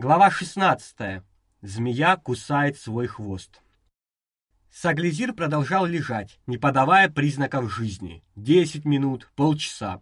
Глава 16. Змея кусает свой хвост. Саглизир продолжал лежать, не подавая признаков жизни. Десять минут, полчаса.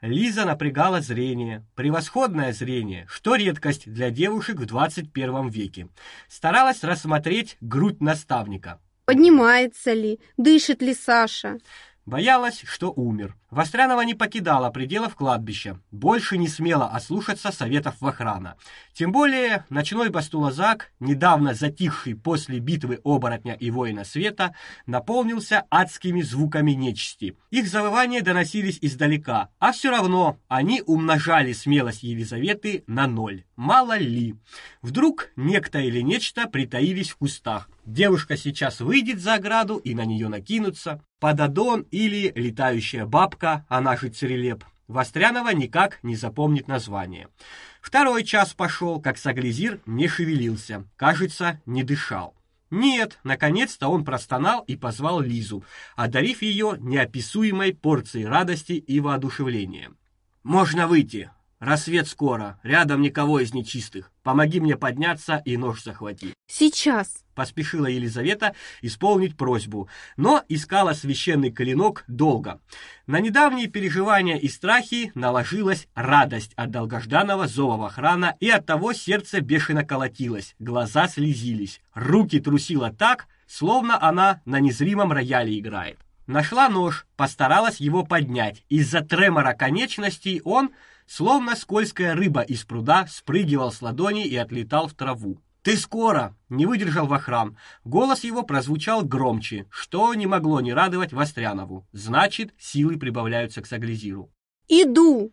Лиза напрягала зрение, превосходное зрение, что редкость для девушек в 21 веке. Старалась рассмотреть грудь наставника. Поднимается ли, дышит ли Саша? Боялась, что умер. Вострянова не покидала пределов кладбища, больше не смела ослушаться советов Вахрана. Тем более ночной бастулазак, недавно затихший после битвы оборотня и воина света, наполнился адскими звуками нечисти. Их завывания доносились издалека, а все равно они умножали смелость Елизаветы на ноль. Мало ли. Вдруг некто или нечто притаились в кустах. Девушка сейчас выйдет за ограду и на нее накинутся. Подадон или летающая бабка, она же Церелеп. Вострянова никак не запомнит название. Второй час пошел, как Саглизир не шевелился, кажется, не дышал. Нет, наконец-то он простонал и позвал Лизу, одарив ее неописуемой порцией радости и воодушевления. Можно выйти. Рассвет скоро. Рядом никого из нечистых. Помоги мне подняться и нож захвати. Сейчас. Поспешила Елизавета исполнить просьбу, но искала священный клинок долго. На недавние переживания и страхи наложилась радость от долгожданного зова охрана, и от того сердце бешено колотилось, глаза слезились, руки трусило так, словно она на незримом рояле играет. Нашла нож, постаралась его поднять. Из-за тремора конечностей он Словно скользкая рыба из пруда спрыгивал с ладони и отлетал в траву. «Ты скоро!» — не выдержал Вахрам. Голос его прозвучал громче, что не могло не радовать Вострянову. Значит, силы прибавляются к Саглизиру. «Иду!»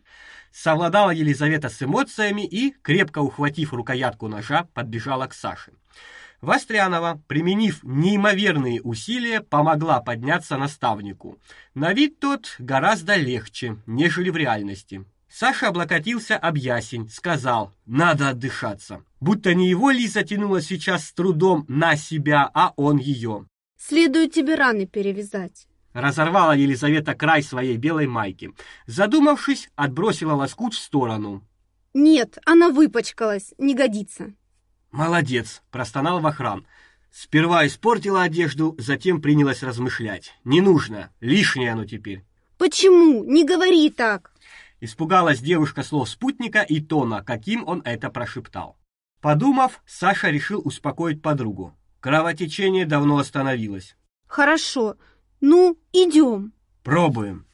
Совладала Елизавета с эмоциями и, крепко ухватив рукоятку ножа, подбежала к Саше. Вострянова, применив неимоверные усилия, помогла подняться наставнику. На вид тот гораздо легче, нежели в реальности. Саша облокотился об ясень, сказал: "Надо отдышаться". Будто не его Лиза тянула сейчас с трудом на себя, а он ее. "Следует тебе раны перевязать". Разорвала Елизавета край своей белой майки. Задумавшись, отбросила лоскут в сторону. "Нет, она выпачкалась, не годится". "Молодец", простонал Вахрам. Сперва испортила одежду, затем принялась размышлять. Не нужно, лишнее оно теперь. Почему? Не говори так. Испугалась девушка слов спутника и тона, каким он это прошептал. Подумав, Саша решил успокоить подругу. Кровотечение давно остановилось. Хорошо. Ну, идем. Пробуем.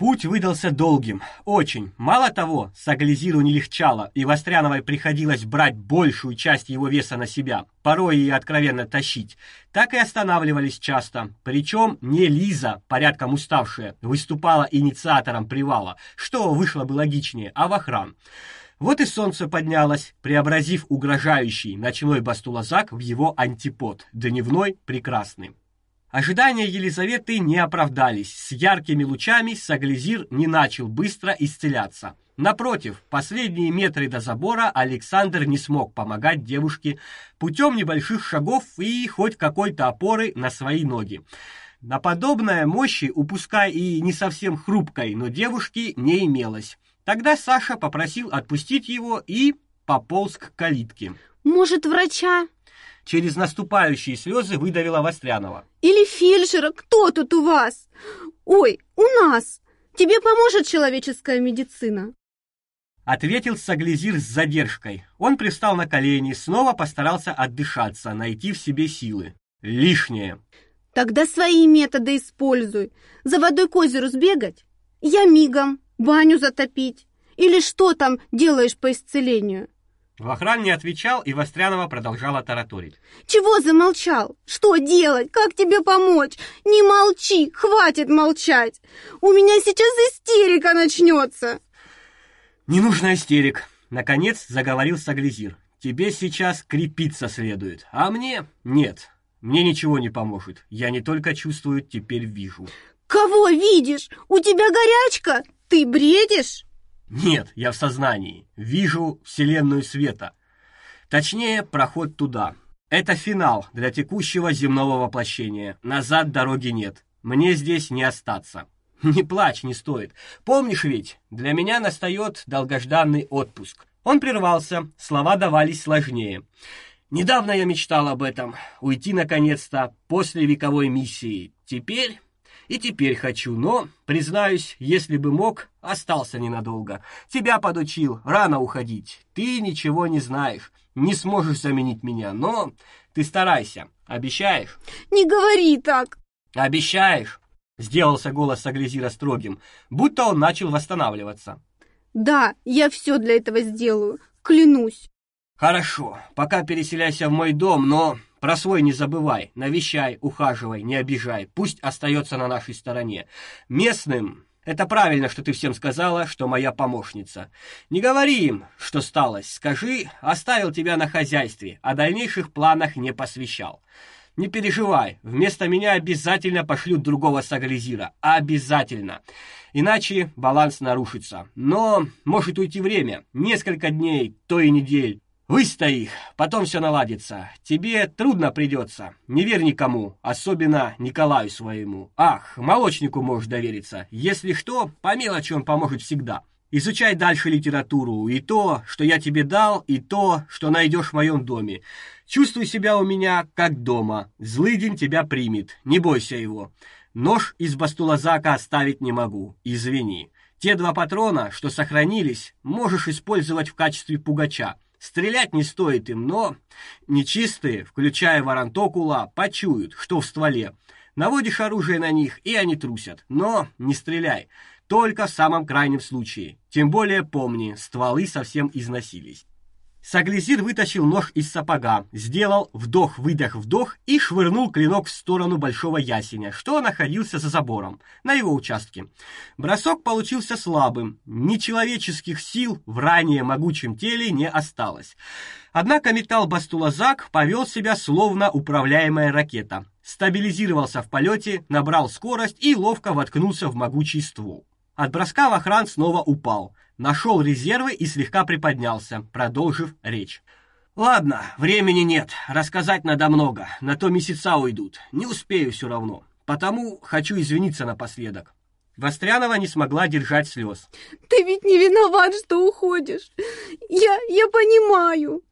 Путь выдался долгим, очень. Мало того, Сагализиру не легчало, и Востряновой приходилось брать большую часть его веса на себя, порой и откровенно тащить. Так и останавливались часто. Причем не Лиза, порядком уставшая, выступала инициатором привала, что вышло бы логичнее, а Вахран. Вот и солнце поднялось, преобразив угрожающий ночной бастулазак в его антипод, дневной прекрасный. Ожидания Елизаветы не оправдались. С яркими лучами Саглизир не начал быстро исцеляться. Напротив, последние метры до забора Александр не смог помогать девушке путем небольших шагов и хоть какой-то опоры на свои ноги. На подобное мощи, упускай и не совсем хрупкой, но девушки не имелось. Тогда Саша попросил отпустить его и пополз к калитке. «Может, врача?» Через наступающие слезы выдавила Вострянова. Или фельдшера, кто тут у вас? Ой, у нас. Тебе поможет человеческая медицина. Ответил Саглизир с задержкой. Он пристал на колени, снова постарался отдышаться, найти в себе силы. Лишнее. Тогда свои методы используй. За водой к озеру сбегать? Я мигом. Баню затопить? Или что там делаешь по исцелению? Вахран не отвечал, и Вострянова продолжала тараторить. «Чего замолчал? Что делать? Как тебе помочь? Не молчи! Хватит молчать! У меня сейчас истерика начнется!» «Не нужно истерик!» Наконец заговорил Саглизир. «Тебе сейчас крепиться следует, а мне нет. Мне ничего не поможет. Я не только чувствую, теперь вижу». «Кого видишь? У тебя горячка? Ты бредишь?» Нет, я в сознании. Вижу вселенную света. Точнее, проход туда. Это финал для текущего земного воплощения. Назад дороги нет. Мне здесь не остаться. Не плачь, не стоит. Помнишь ведь, для меня настает долгожданный отпуск. Он прервался, слова давались сложнее. Недавно я мечтал об этом, уйти наконец-то после вековой миссии. Теперь и теперь хочу, но, признаюсь, если бы мог, остался ненадолго. Тебя подучил, рано уходить. Ты ничего не знаешь, не сможешь заменить меня, но ты старайся. Обещаешь? Не говори так. Обещаешь? Сделался голос Саглизира строгим, будто он начал восстанавливаться. Да, я все для этого сделаю, клянусь. Хорошо, пока переселяйся в мой дом, но про свой не забывай, навещай, ухаживай, не обижай, пусть остается на нашей стороне. Местным это правильно, что ты всем сказала, что моя помощница. Не говори им, что сталось. Скажи, оставил тебя на хозяйстве, о дальнейших планах не посвящал. Не переживай, вместо меня обязательно пошлют другого сагализира. Обязательно. Иначе баланс нарушится. Но может уйти время, несколько дней, то и недель. Выстои их, потом все наладится. Тебе трудно придется. Не верь никому, особенно Николаю своему. Ах, молочнику можешь довериться. Если что, по мелочи он поможет всегда. Изучай дальше литературу, и то, что я тебе дал, и то, что найдешь в моем доме. Чувствуй себя у меня как дома. Злыдень тебя примет, не бойся его. Нож из бастулазака оставить не могу, извини. Те два патрона, что сохранились, можешь использовать в качестве пугача. Стрелять не стоит им, но нечистые, включая Варантокула, почуют, что в стволе. Наводишь оружие на них, и они трусят. Но не стреляй, только в самом крайнем случае. Тем более помни, стволы совсем износились. Саглизир вытащил нож из сапога, сделал вдох-выдох-вдох и швырнул клинок в сторону большого ясеня, что находился за забором, на его участке. Бросок получился слабым, нечеловеческих сил в ранее могучем теле не осталось. Однако металл Бастулазак повел себя словно управляемая ракета. Стабилизировался в полете, набрал скорость и ловко воткнулся в могучий ствол. От броска Вахран снова упал – нашел резервы и слегка приподнялся, продолжив речь. Ладно, времени нет, рассказать надо много, на то месяца уйдут. Не успею все равно. Потому хочу извиниться напоследок. Вострянова не смогла держать слез. Ты ведь не виноват, что уходишь. Я я понимаю.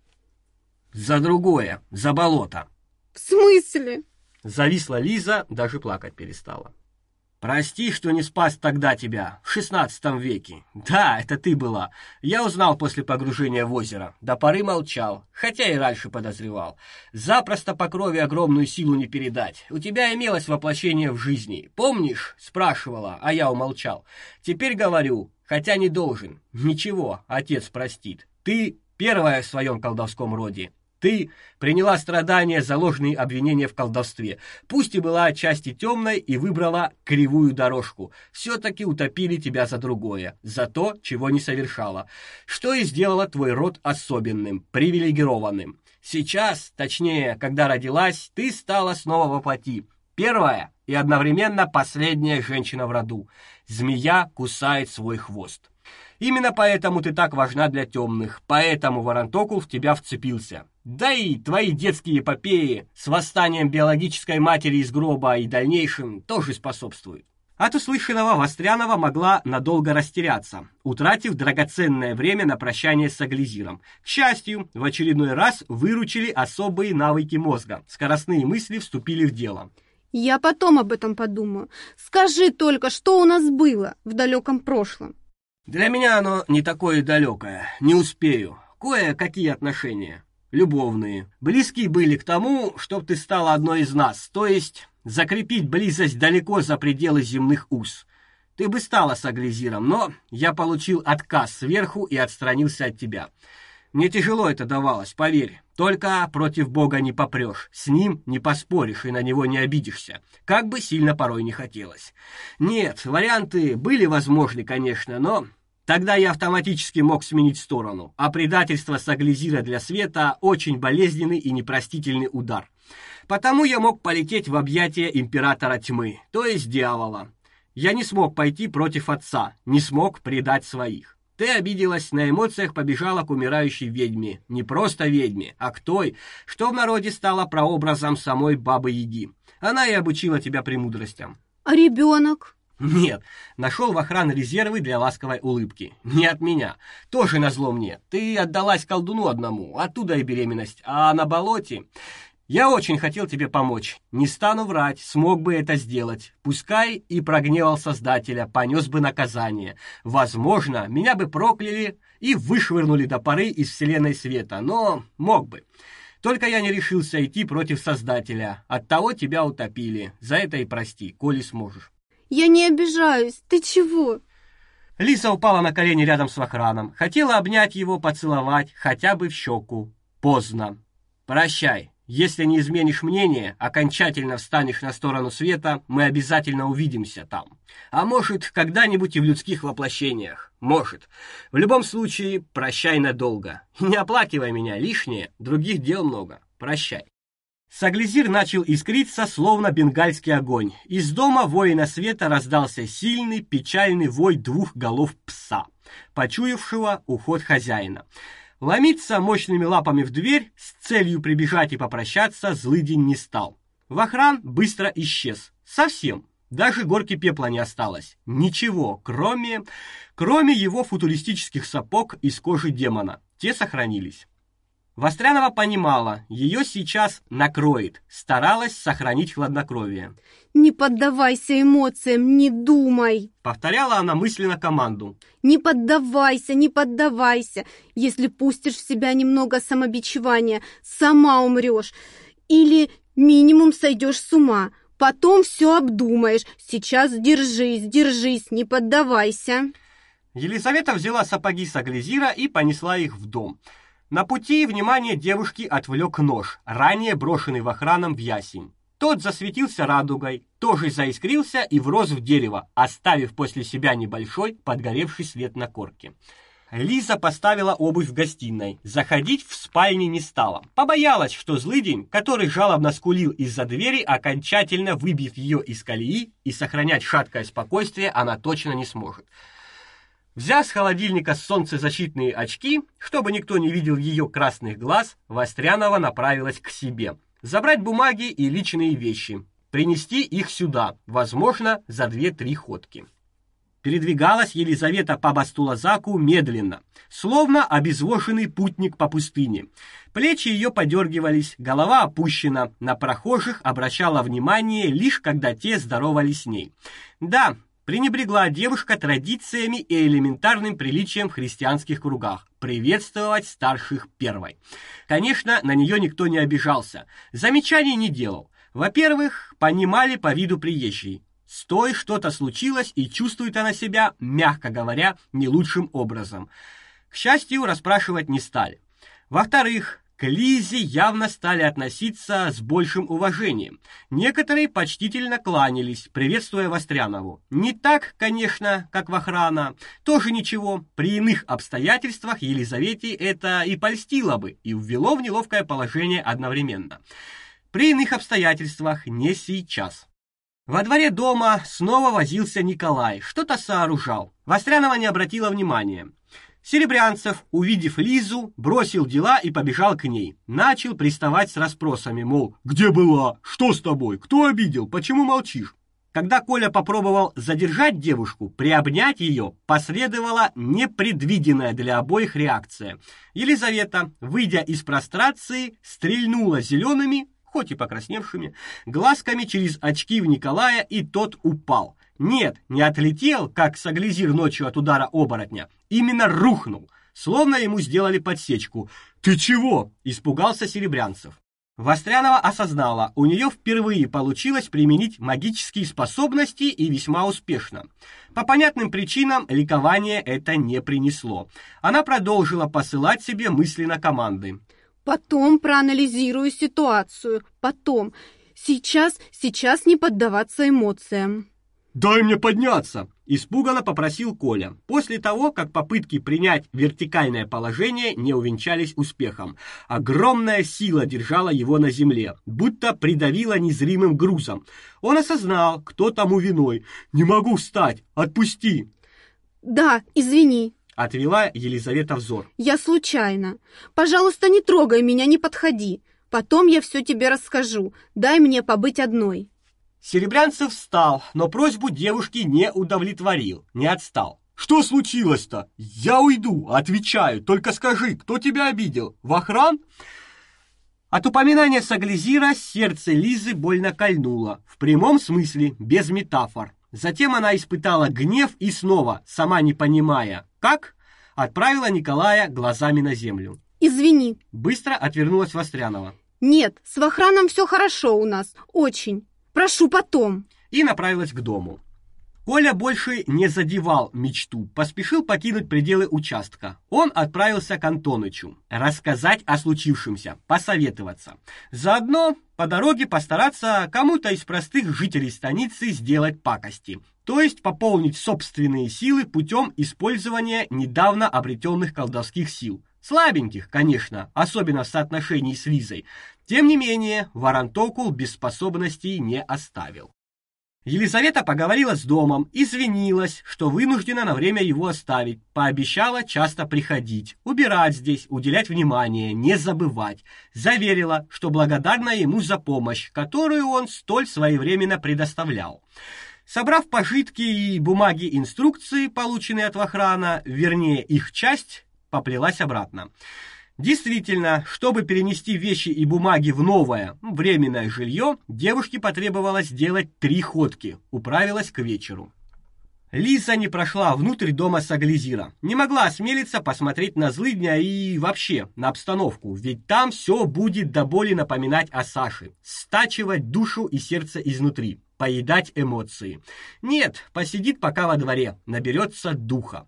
За другое, за болото. В смысле? Зависла Лиза, даже плакать перестала. Прости, что не спас тогда тебя, в шестнадцатом веке. Да, это ты была. Я узнал после погружения в озеро. До поры молчал, хотя и раньше подозревал. Запросто по крови огромную силу не передать. У тебя имелось воплощение в жизни. Помнишь? Спрашивала, а я умолчал. Теперь говорю, хотя не должен. Ничего, отец простит. Ты первая в своем колдовском роде. Ты приняла страдания за ложные обвинения в колдовстве. Пусть и была отчасти темной и выбрала кривую дорожку. все таки утопили тебя за другое, за то, чего не совершала. Что и сделало твой род особенным, привилегированным. Сейчас, точнее, когда родилась, ты стала снова воплоти. Первая и одновременно последняя женщина в роду. Змея кусает свой хвост. Именно поэтому ты так важна для темных, поэтому Варантокул в тебя вцепился. Да и твои детские эпопеи с восстанием биологической матери из гроба и дальнейшим тоже способствуют. От услышанного Вострянова могла надолго растеряться, утратив драгоценное время на прощание с Аглизиром. К счастью, в очередной раз выручили особые навыки мозга. Скоростные мысли вступили в дело. Я потом об этом подумаю. Скажи только, что у нас было в далеком прошлом. Для меня оно не такое далекое. Не успею. Кое-какие отношения любовные. Близкие были к тому, чтоб ты стала одной из нас, то есть закрепить близость далеко за пределы земных уз. Ты бы стала с но я получил отказ сверху и отстранился от тебя. Мне тяжело это давалось, поверь. Только против Бога не попрешь, с ним не поспоришь и на него не обидишься, как бы сильно порой не хотелось. Нет, варианты были возможны, конечно, но Тогда я автоматически мог сменить сторону, а предательство Саглизира для Света очень болезненный и непростительный удар. Потому я мог полететь в объятия императора тьмы, то есть дьявола. Я не смог пойти против отца, не смог предать своих. Ты обиделась, на эмоциях побежала к умирающей ведьме, не просто ведьме, а к той, что в народе стала прообразом самой Бабы-Яги. Она и обучила тебя премудростям. А ребенок? Нет, нашел в охране резервы для ласковой улыбки. Не от меня. Тоже назло мне. Ты отдалась колдуну одному, оттуда и беременность. А на болоте... Я очень хотел тебе помочь. Не стану врать, смог бы это сделать. Пускай и прогневал Создателя, понес бы наказание. Возможно, меня бы прокляли и вышвырнули до поры из вселенной света, но мог бы. Только я не решился идти против Создателя. Оттого тебя утопили. За это и прости, коли сможешь. Я не обижаюсь. Ты чего? Лиса упала на колени рядом с Вахраном. Хотела обнять его, поцеловать, хотя бы в щеку. Поздно. Прощай. Если не изменишь мнение, окончательно встанешь на сторону света, мы обязательно увидимся там. А может, когда-нибудь и в людских воплощениях. Может. В любом случае, прощай надолго. Не оплакивай меня лишнее, других дел много. Прощай. Саглизир начал искриться, словно бенгальский огонь. Из дома воина света раздался сильный, печальный вой двух голов пса, почуявшего уход хозяина. Ломиться мощными лапами в дверь с целью прибежать и попрощаться злыдень не стал. Вахран быстро исчез. Совсем. Даже горки пепла не осталось. Ничего, кроме кроме его футуристических сапог из кожи демона. Те сохранились. Вострянова понимала, ее сейчас накроет, старалась сохранить хладнокровие. «Не поддавайся эмоциям, не думай!» Повторяла она мысленно команду. «Не поддавайся, не поддавайся! Если пустишь в себя немного самобичевания, сама умрешь. Или минимум сойдешь с ума. Потом все обдумаешь. Сейчас держись, держись, не поддавайся!» Елизавета взяла сапоги с Аглизира и понесла их в дом. На пути внимание девушки отвлек нож, ранее брошенный в охраном в ясень. Тот засветился радугой, тоже заискрился и врос в дерево, оставив после себя небольшой подгоревший след на корке. Лиза поставила обувь в гостиной. Заходить в спальне не стала. Побоялась, что злыдень, который жалобно скулил из-за двери, окончательно выбьет ее из колеи, и сохранять шаткое спокойствие она точно не сможет. Взяв с холодильника солнцезащитные очки, чтобы никто не видел ее красных глаз, Вострянова направилась к себе. Забрать бумаги и личные вещи. Принести их сюда, возможно, за две-три ходки. Передвигалась Елизавета по Бастулазаку медленно, словно обезвоженный путник по пустыне. Плечи ее подергивались, голова опущена, на прохожих обращала внимание лишь когда те здоровались с ней. Да, пренебрегла девушка традициями и элементарным приличием в христианских кругах приветствовать старших первой. Конечно, на нее никто не обижался, замечаний не делал. Во-первых, понимали по виду приезжей. С той что-то случилось, и чувствует она себя, мягко говоря, не лучшим образом. К счастью, расспрашивать не стали. Во-вторых, к Лизе явно стали относиться с большим уважением. Некоторые почтительно кланялись, приветствуя Вострянову. Не так, конечно, как в охрана. Тоже ничего. При иных обстоятельствах Елизавете это и польстило бы, и ввело в неловкое положение одновременно. При иных обстоятельствах не сейчас. Во дворе дома снова возился Николай, что-то сооружал. Вострянова не обратила внимания. Серебрянцев, увидев Лизу, бросил дела и побежал к ней. Начал приставать с расспросами, мол, где была, что с тобой, кто обидел, почему молчишь? Когда Коля попробовал задержать девушку, приобнять ее, последовала непредвиденная для обоих реакция. Елизавета, выйдя из прострации, стрельнула зелеными, хоть и покрасневшими, глазками через очки в Николая, и тот упал. Нет, не отлетел, как саглизир ночью от удара оборотня. Именно рухнул, словно ему сделали подсечку. «Ты чего?» – испугался Серебрянцев. Вострянова осознала, у нее впервые получилось применить магические способности и весьма успешно. По понятным причинам ликование это не принесло. Она продолжила посылать себе мысленно команды. «Потом проанализирую ситуацию. Потом. Сейчас, сейчас не поддаваться эмоциям». «Дай мне подняться!» – испуганно попросил Коля, после того, как попытки принять вертикальное положение не увенчались успехом. Огромная сила держала его на земле, будто придавила незримым грузом. Он осознал, кто тому виной. «Не могу встать! Отпусти!» «Да, извини!» – отвела Елизавета взор. «Я случайно. Пожалуйста, не трогай меня, не подходи. Потом я все тебе расскажу. Дай мне побыть одной». Серебрянцев встал, но просьбу девушки не удовлетворил, не отстал. Что случилось-то? Я уйду, отвечаю. Только скажи, кто тебя обидел? Вахран? От упоминания Саглизира сердце Лизы больно кольнуло, в прямом смысле, без метафор. Затем она испытала гнев и снова, сама не понимая, как, отправила Николая глазами на землю. Извини. Быстро отвернулась Вострянова. Нет, с Вахраном все хорошо у нас, очень. Прошу потом. И направилась к дому. Коля больше не задевал мечту, поспешил покинуть пределы участка. Он отправился к Антонычу, рассказать о случившемся, посоветоваться. Заодно по дороге постараться кому-то из простых жителей станицы сделать пакости, то есть пополнить собственные силы путем использования недавно обретенных колдовских сил. Слабеньких, конечно, особенно в соотношении с Лизой. Тем не менее, Варантокул без способностей не оставил. Елизавета поговорила с домом, извинилась, что вынуждена на время его оставить, пообещала часто приходить, убирать здесь, уделять внимание, не забывать. Заверила, что благодарна ему за помощь, которую он столь своевременно предоставлял. Собрав пожитки и бумаги инструкции, полученные от охрана, вернее, их часть, поплелась обратно. Действительно, чтобы перенести вещи и бумаги в новое, временное жилье, девушке потребовалось сделать три ходки. Управилась к вечеру. Лиза не прошла внутрь дома Саглизира. Не могла осмелиться посмотреть на злыдня и вообще на обстановку, ведь там все будет до боли напоминать о Саше, стачивать душу и сердце изнутри, поедать эмоции. Нет, посидит пока во дворе, наберется духа.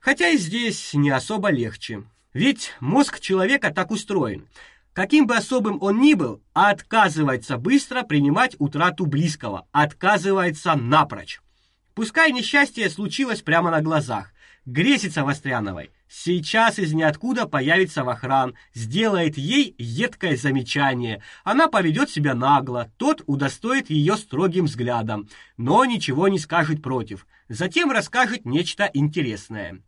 Хотя и здесь не особо легче. Ведь мозг человека так устроен. Каким бы особым он ни был, отказывается быстро принимать утрату близкого, отказывается напрочь. Пускай несчастье случилось прямо на глазах. Гресица Востряновой сейчас из ниоткуда появится охран, сделает ей едкое замечание. Она поведет себя нагло, тот удостоит ее строгим взглядом, но ничего не скажет против. Затем расскажет нечто интересное.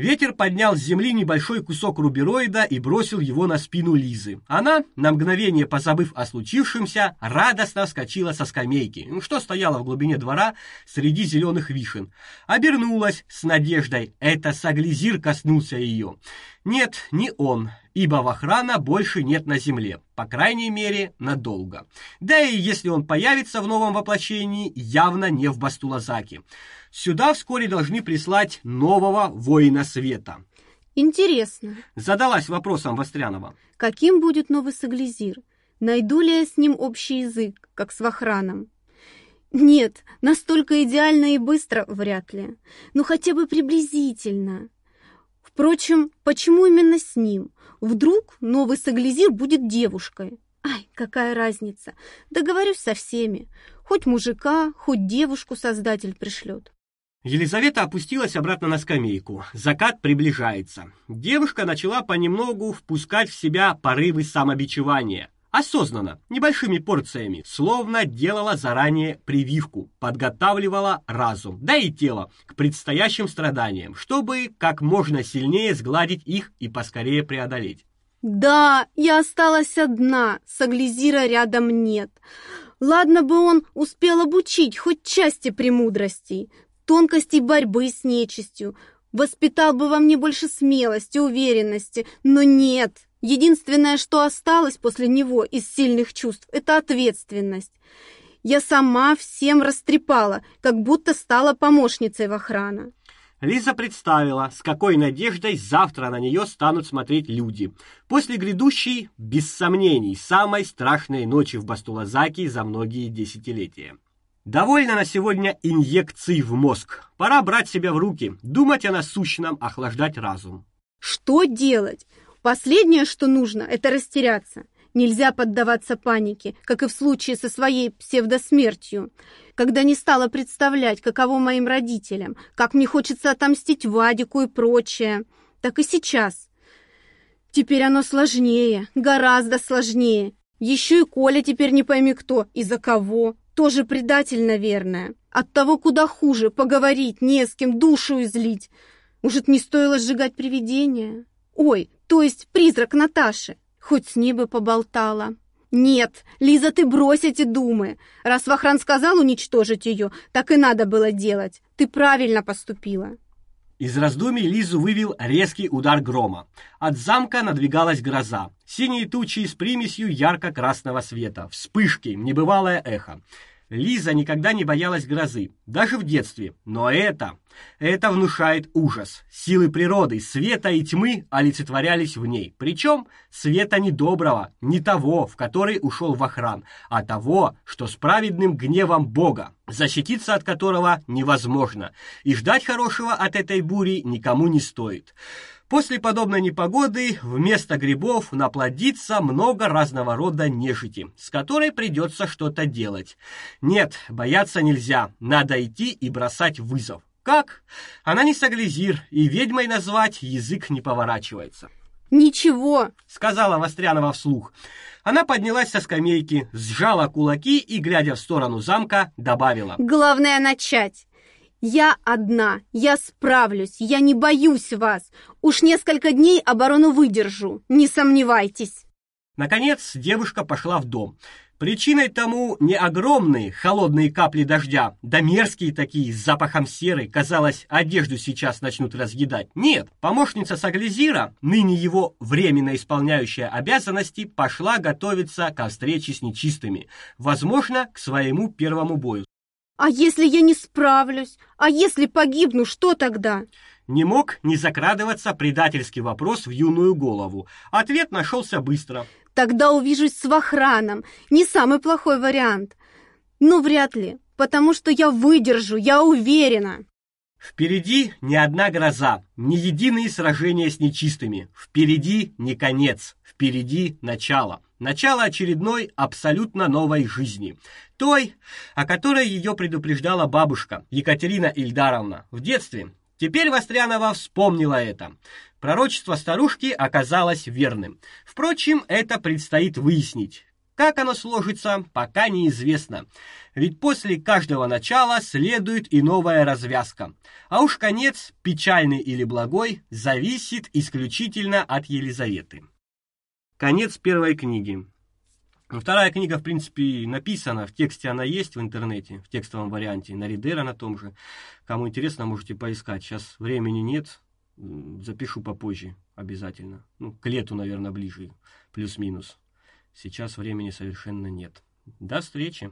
Ветер поднял с земли небольшой кусок рубероида и бросил его на спину Лизы. Она, на мгновение позабыв о случившемся, радостно вскочила со скамейки, что стояла в глубине двора среди зеленых вишен. Обернулась с надеждой. Это Саглизир коснулся ее. Нет, не он, ибо Вахрана больше нет на земле, по крайней мере, надолго. Да и если он появится в новом воплощении, явно не в Бастулазаке. Сюда вскоре должны прислать нового воина света. Интересно. Задалась вопросом Вострянова. Каким будет новый Саглизир? Найду ли я с ним общий язык, как с Вахраном? Нет, настолько идеально и быстро вряд ли. Но хотя бы приблизительно. Впрочем, почему именно с ним? Вдруг новый Саглизир будет девушкой? Ай, какая разница? Договорюсь со всеми. Хоть мужика, хоть девушку создатель пришлет. Елизавета опустилась обратно на скамейку. Закат приближается. Девушка начала понемногу впускать в себя порывы самобичевания. Осознанно, небольшими порциями, словно делала заранее прививку, подготавливала разум, да и тело к предстоящим страданиям, чтобы как можно сильнее сгладить их и поскорее преодолеть. Да, я осталась одна, Саглизира рядом нет. Ладно бы он успел обучить хоть части премудростей, тонкостей борьбы с нечистью, воспитал бы во мне больше смелости, уверенности, но нет. Единственное, что осталось после него из сильных чувств, это ответственность. Я сама всем растрепала, как будто стала помощницей в охрана. Лиза представила, с какой надеждой завтра на нее станут смотреть люди. После грядущей, без сомнений, самой страшной ночи в Бастулазаке за многие десятилетия. Довольно на сегодня инъекций в мозг. Пора брать себя в руки, думать о насущном, охлаждать разум. Что делать? Последнее, что нужно, это растеряться. Нельзя поддаваться панике, как и в случае со своей псевдосмертью, когда не стала представлять, каково моим родителям, как мне хочется отомстить Вадику и прочее. Так и сейчас. Теперь оно сложнее, гораздо сложнее. Еще и Коля теперь не пойми кто и за кого. Тоже предатель, наверное. От того куда хуже, поговорить не с кем, душу излить. Может, не стоило сжигать привидение? Ой, то есть призрак Наташи. Хоть с ней бы поболтала. Нет, Лиза, ты брось эти думы. Раз Вахран сказал уничтожить ее, так и надо было делать. Ты правильно поступила. Из раздумий Лизу вывел резкий удар грома. От замка надвигалась гроза. Синие тучи с примесью ярко-красного света, вспышки, небывалое эхо. Лиза никогда не боялась грозы, даже в детстве. Но это, это внушает ужас. Силы природы, света и тьмы олицетворялись в ней. Причем света не доброго, не того, в который ушел Вахран, а того, что с праведным гневом Бога, защититься от которого невозможно. И ждать хорошего от этой бури никому не стоит. После подобной непогоды вместо грибов наплодится много разного рода нежити, с которой придется что-то делать. Нет, бояться нельзя, надо идти и бросать вызов. Как? Она не саглизир, и ведьмой назвать язык не поворачивается. «Ничего», — сказала Вострянова вслух. Она поднялась со скамейки, сжала кулаки и, глядя в сторону замка, добавила. «Главное начать. Я одна, я справлюсь, я не боюсь вас. Уж несколько дней оборону выдержу, не сомневайтесь. Наконец девушка пошла в дом. Причиной тому не огромные холодные капли дождя, да мерзкие такие, с запахом серы, казалось, одежду сейчас начнут разъедать. Нет, помощница Саглизира, ныне его временно исполняющая обязанности, пошла готовиться к встрече с нечистыми, возможно, к своему первому бою. А если я не справлюсь? А если погибну, что тогда? Не мог не закрадываться предательский вопрос в юную голову. Ответ нашелся быстро. Тогда увижусь с Вахраном. Не самый плохой вариант. Но вряд ли, потому что я выдержу, я уверена. Впереди не одна гроза, не единые сражения с нечистыми. Впереди не конец, впереди начало. Начало очередной абсолютно новой жизни. Той, о которой ее предупреждала бабушка Екатерина Ильдаровна в детстве. Теперь Вострянова вспомнила это. Пророчество старушки оказалось верным. Впрочем, это предстоит выяснить. Как оно сложится, пока неизвестно. Ведь после каждого начала следует и новая развязка. А уж конец, печальный или благой, зависит исключительно от Елизаветы. Конец первой книги. Вторая книга, в принципе, написана, в тексте она есть в интернете, в текстовом варианте, на Ридера на том же. Кому интересно, можете поискать. Сейчас времени нет, запишу попозже обязательно. Ну, к лету, наверное, ближе, плюс-минус. Сейчас времени совершенно нет. До встречи!